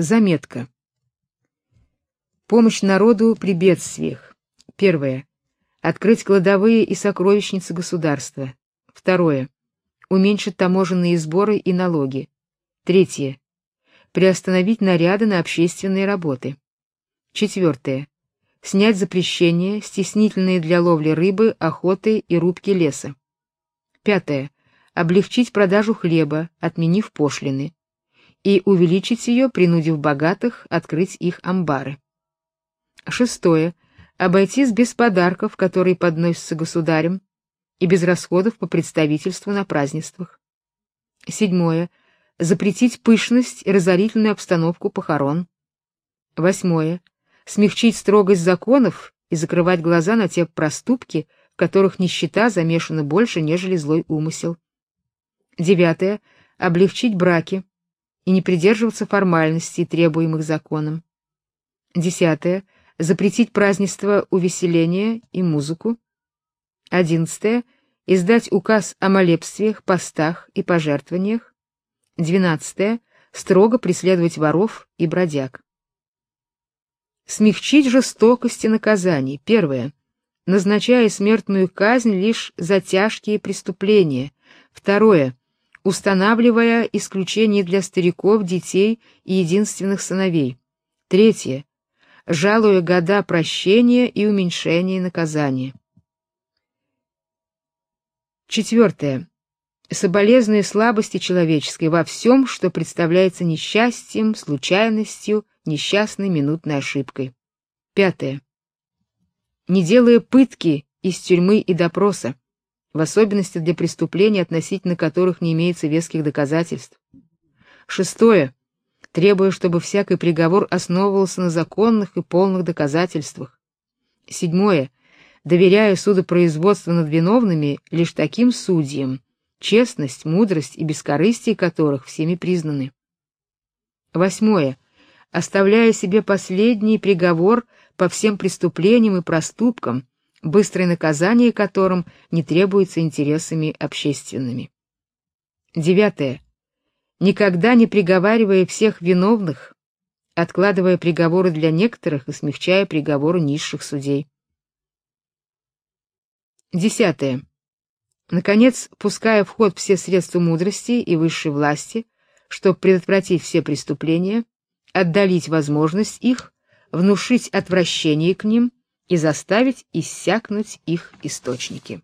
Заметка. Помощь народу при бедствиях. Первое. Открыть кладовые и сокровищницы государства. Второе. Уменьшить таможенные сборы и налоги. Третье. Приостановить наряды на общественные работы. Четвертое. Снять запрещения, стеснительные для ловли рыбы, охоты и рубки леса. Пятое. Облегчить продажу хлеба, отменив пошлины и увеличить ее, принудив богатых открыть их амбары. Шестое. Обойтись без подарков, которые подносятся государем, и без расходов по представительству на празднествах. Седьмое. Запретить пышность и разорительную обстановку похорон. Восьмое. Смягчить строгость законов и закрывать глаза на те проступки, в которых нищета замешана больше, нежели злой умысел. Девятое. Облегчить браки, и не придерживаться формальностей, требуемых законом. Десятое. Запретить празднества увеселения и музыку. Одиннадцатое. Издать указ о молебствиях, постах и пожертвованиях. Двенадцатое. Строго преследовать воров и бродяг. Смягчить жестокость и наказаний. Первое. Назначая смертную казнь лишь за тяжкие преступления. Второе устанавливая исключение для стариков, детей и единственных сыновей. Третье. Жалуя года прощения и уменьшения наказания. Четвертое. Соболезную слабости человеческой во всем, что представляется несчастьем, случайностью, несчастной минутной ошибкой. Пятое. Не делая пытки из тюрьмы и допроса, в особенности для преступлений, относительно которых не имеется веских доказательств. Шестое. Требуя, чтобы всякий приговор основывался на законных и полных доказательствах. Седьмое. Доверяя судопроизводство над виновными лишь таким судьям, честность, мудрость и бескорыстие которых всеми признаны. Восьмое. Оставляя себе последний приговор по всем преступлениям и проступкам, быстрое наказание которым не требуется интересами общественными. Девятое. Никогда не приговаривая всех виновных, откладывая приговоры для некоторых и смягчая приговоры низших судей. Десятое. Наконец, пуская в ход все средства мудрости и высшей власти, чтобы предотвратить все преступления, отдалить возможность их, внушить отвращение к ним и заставить иссякнуть их источники.